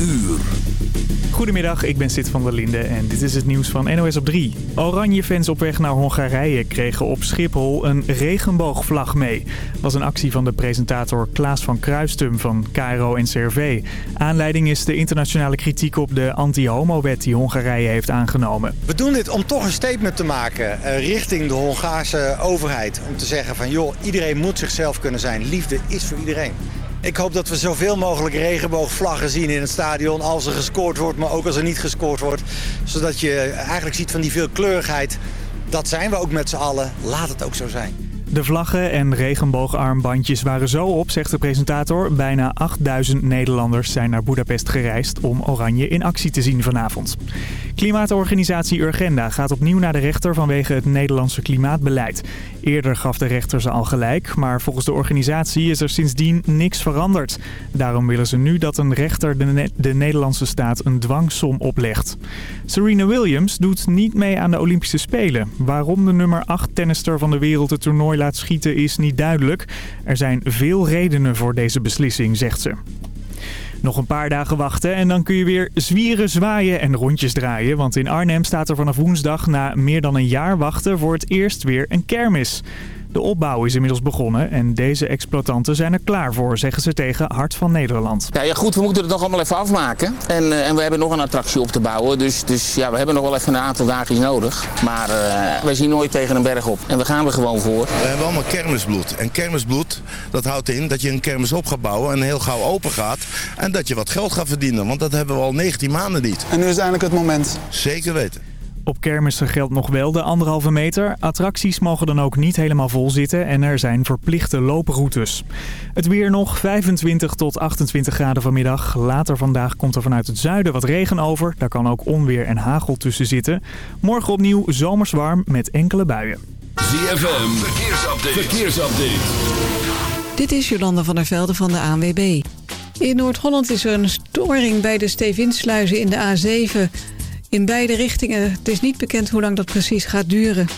uur. Goedemiddag, ik ben Sid van der Linde en dit is het nieuws van NOS op 3. Oranje fans op weg naar Hongarije kregen op Schiphol een regenboogvlag mee. was een actie van de presentator Klaas van Kruistum van KRO en CRV. Aanleiding is de internationale kritiek op de anti-homo-wet die Hongarije heeft aangenomen. We doen dit om toch een statement te maken eh, richting de Hongaarse overheid. Om te zeggen van joh, iedereen moet zichzelf kunnen zijn. Liefde is voor iedereen. Ik hoop dat we zoveel mogelijk regenboogvlaggen zien in het stadion als er gescoord wordt, maar ook als er niet gescoord wordt. Zodat je eigenlijk ziet van die veelkleurigheid, dat zijn we ook met z'n allen, laat het ook zo zijn. De vlaggen en regenboogarmbandjes waren zo op, zegt de presentator. Bijna 8000 Nederlanders zijn naar Budapest gereisd om Oranje in actie te zien vanavond. Klimaatorganisatie Urgenda gaat opnieuw naar de rechter vanwege het Nederlandse klimaatbeleid. Eerder gaf de rechter ze al gelijk, maar volgens de organisatie is er sindsdien niks veranderd. Daarom willen ze nu dat een rechter de, de Nederlandse staat een dwangsom oplegt. Serena Williams doet niet mee aan de Olympische Spelen. Waarom de nummer 8 tennister van de wereld het toernooi laat schieten is niet duidelijk. Er zijn veel redenen voor deze beslissing, zegt ze. Nog een paar dagen wachten en dan kun je weer zwieren, zwaaien en rondjes draaien. Want in Arnhem staat er vanaf woensdag na meer dan een jaar wachten voor het eerst weer een kermis. De opbouw is inmiddels begonnen en deze exploitanten zijn er klaar voor, zeggen ze tegen Hart van Nederland. Ja, ja goed, we moeten het nog allemaal even afmaken. En, uh, en we hebben nog een attractie op te bouwen. Dus, dus ja, we hebben nog wel even een aantal dagen nodig. Maar uh, wij zien nooit tegen een berg op. En we gaan er gewoon voor. We hebben allemaal kermisbloed. En kermisbloed, dat houdt in dat je een kermis op gaat bouwen en heel gauw open gaat. En dat je wat geld gaat verdienen, want dat hebben we al 19 maanden niet. En nu is eindelijk het moment. Zeker weten. Op kermissen geldt nog wel de anderhalve meter. Attracties mogen dan ook niet helemaal vol zitten en er zijn verplichte looproutes. Het weer nog 25 tot 28 graden vanmiddag. Later vandaag komt er vanuit het zuiden wat regen over. Daar kan ook onweer en hagel tussen zitten. Morgen opnieuw zomers warm met enkele buien. ZFM, verkeersupdate. verkeersupdate. Dit is Jolanda van der Velde van de ANWB. In Noord-Holland is er een storing bij de Stevinsluizen in de A7... In beide richtingen. Het is niet bekend hoe lang dat precies gaat duren.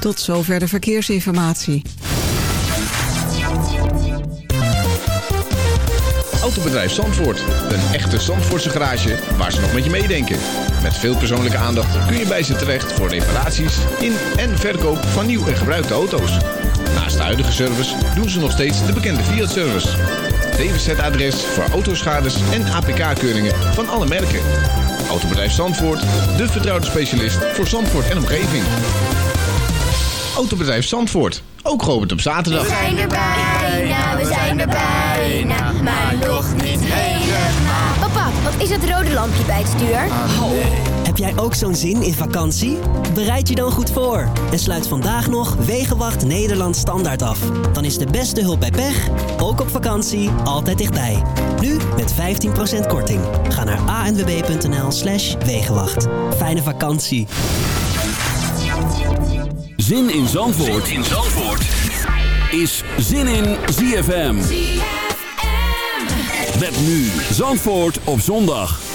Tot zover de verkeersinformatie. Autobedrijf Zandvoort. Een echte Zandvoortse garage waar ze nog met je meedenken. Met veel persoonlijke aandacht kun je bij ze terecht voor reparaties in en verkoop van nieuw en gebruikte auto's. Naast de huidige service doen ze nog steeds de bekende Fiat-service. DWZ-adres voor autoschades en APK-keuringen van alle merken. Autobedrijf Zandvoort, de vertrouwde specialist voor Zandvoort en omgeving. Autobedrijf Zandvoort, ook geopend op zaterdag. We zijn er bijna, we zijn er bijna, maar nog niet helemaal. Papa, wat is het rode lampje bij het stuur? Oh. Heb jij ook zo'n zin in vakantie? Bereid je dan goed voor en sluit vandaag nog Wegenwacht Nederland Standaard af. Dan is de beste hulp bij pech, ook op vakantie, altijd dichtbij. Nu met 15% korting. Ga naar anwb.nl slash Wegenwacht. Fijne vakantie. Zin in Zandvoort, zin in Zandvoort. is Zin in ZFM. ZFM. Met nu Zandvoort op zondag.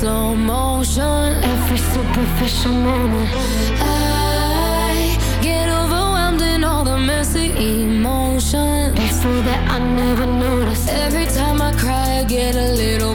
slow motion. Every superficial moment I get overwhelmed in all the messy emotions. It's so that I never notice Every time I cry I get a little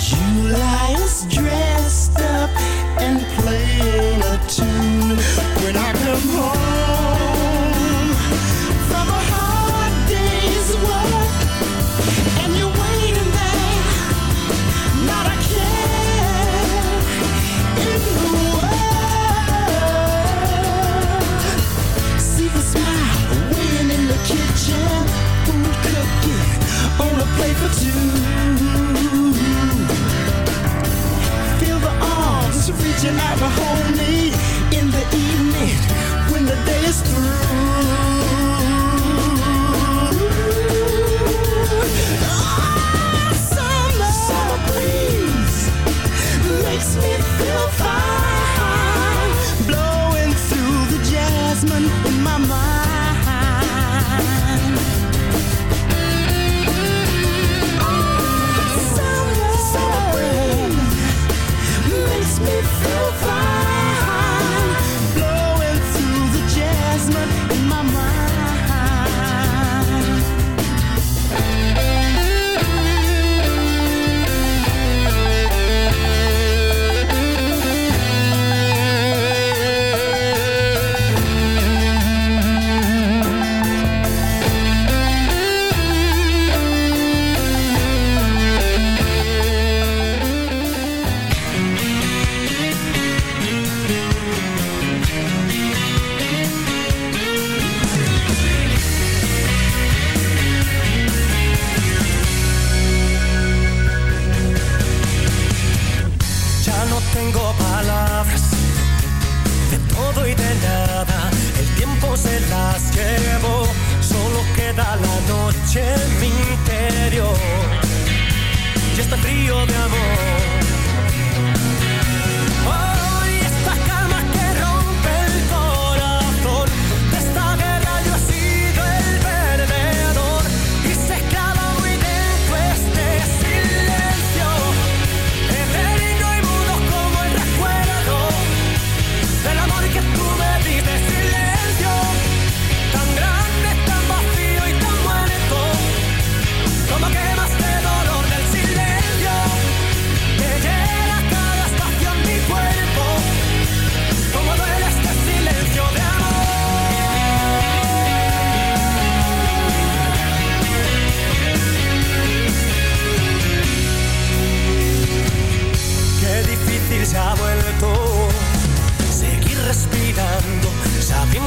July is dressed up and playing a tune. When I come home from a hard day's work, and you're waiting there, not a care in the world. See the smile waiting in the kitchen, food cooking on a plate for two. for home. mi amor.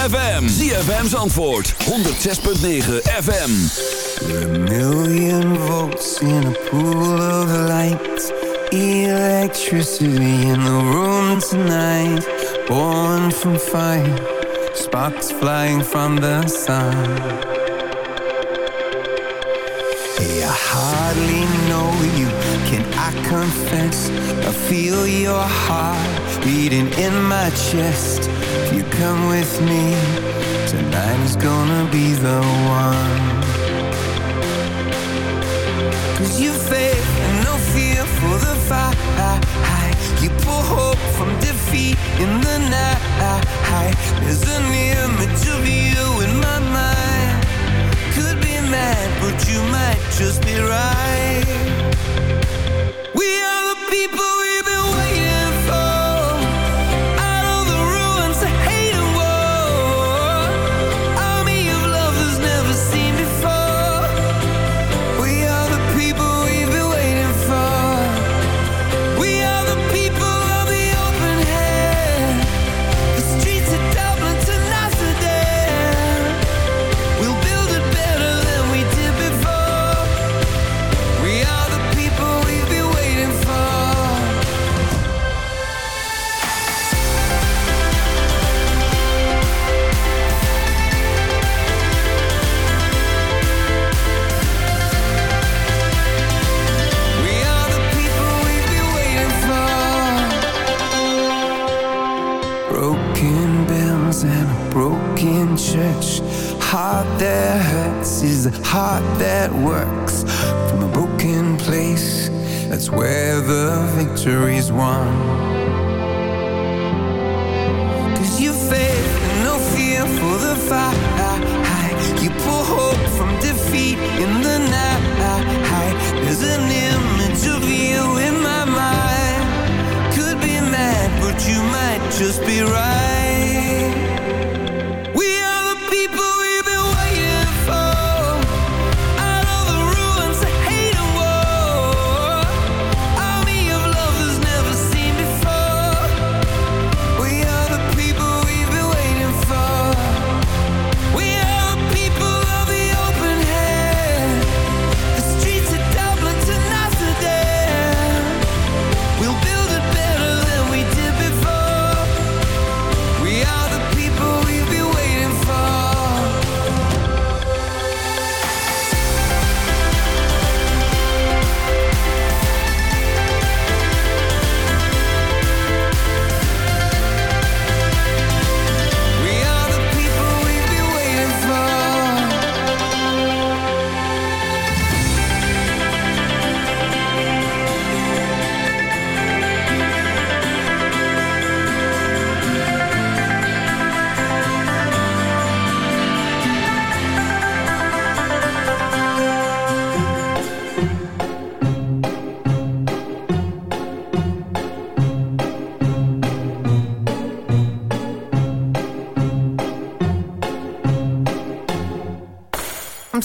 ZFM. ZFM's antwoord. 106.9 FM. A million volts in a pool of light. Electricity in the room tonight. Born from fire. Sparks flying from the sun. Hey, I hardly know you. Can I confess? I feel your heart beating in my chest You come with me. Tonight is gonna be the one. Cause you faith and no fear for the fight. You pull hope from defeat in the night. There's an image of you in my mind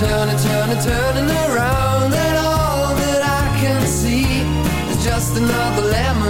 turning, turning, turning around. And all that I can see Is just another lemon.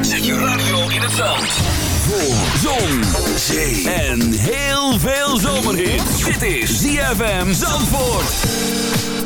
Zet je radio in het zand. Voor zon, zee en heel veel zomerhit. Dit is ZFM Zandvoort.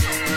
Yeah.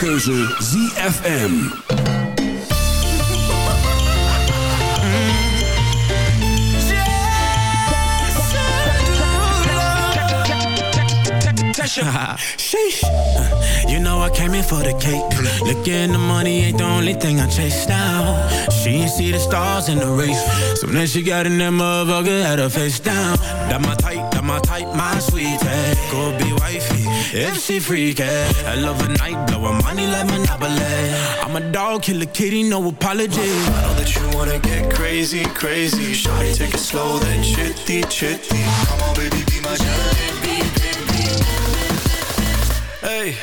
Jouw ZFM. Sheesh. You know I came in for the cake. Looking the money ain't the only thing I chase now. She ain't see the stars in the race. So then she got in that motherfucker, had her face down. That my type, that my type, my sweetie. Go be if she freaky. Eh? I love a night, blowin' money like Monopoly. I'm a dog, kill a kitty, no apology. I know that you wanna get crazy, crazy. Shawty, take it slow, then chitty, chitty. Come on, baby, be my jalebi, baby. Hey,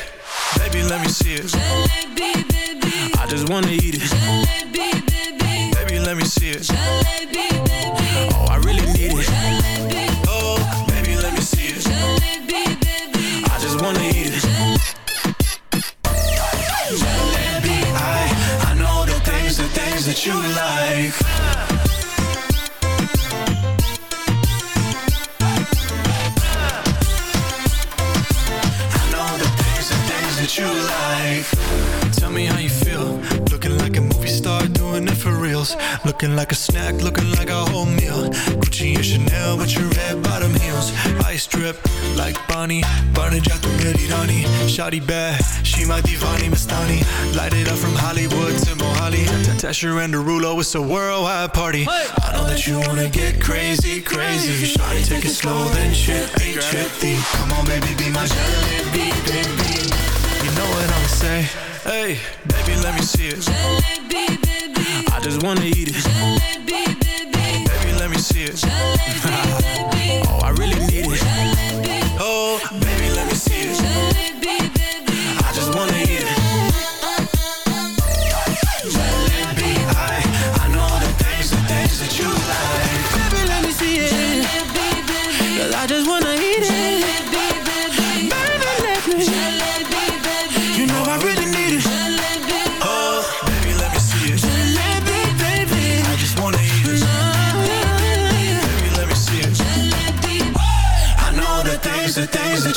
baby, let me see it. I just wanna eat it. Baby, you like. I know the things, the things that you like. Tell me how you feel. Looking like a movie star, doing it for reals. Looking like a snack, looking like a whole meal. Gucci and Chanel with your red bottom heels. Ice drip like Bonnie. Barney già tu Merirani. Shawty bad, she my divani Mastani. Light it up from Hollywood to Mohali. Tesher and Derulo, it's a worldwide party. I know that you wanna get crazy, crazy. Shawty, take it slow, then chippy, chippy. Come on, baby, be my jalebi, baby. You know what I'ma say? Hey, baby, let me see it. I just wanna eat it. Baby, let me see it. I really need it.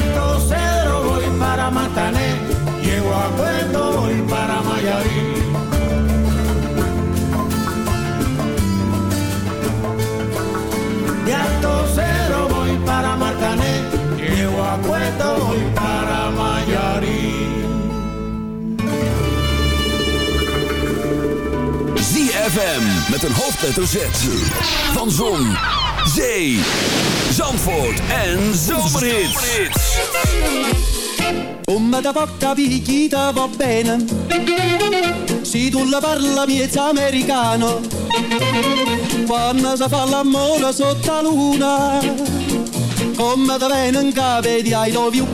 Alto Cedro voy para Matané, llego a Puerto voy para Mayarí. De Alto Cedro voy para Matané, llego a Puerto voy para Mayarí. ZFM met een hoofdletter Z van Zon, Zee, Zandvoort en Zomerhits. Come da poca picchita va bene. Se tu la parla miezza americano. Quando si fa l'amore sotto la luna Come da cave di I love you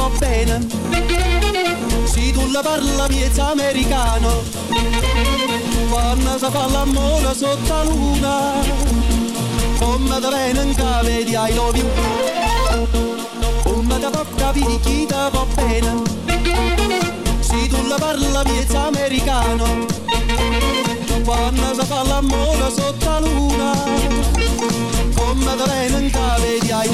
va bene. Se tu la parla miezza americano. Quando si fa l'amore sotto la luna Come da bene cave di I love you. Come da poca picchita va bene. Se tu la parla miezza americano. Quando si fa l'amore sotto la luna Come da bene cave di I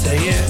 say it.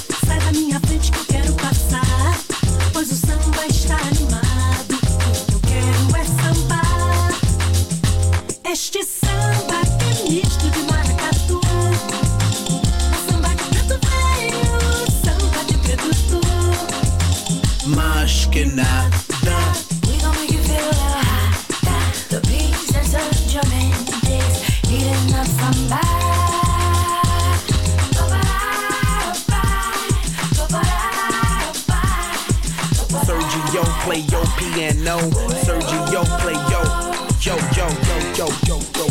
play your piano. Sergio, play yo, yo, yo, yo, yo, yo, yo.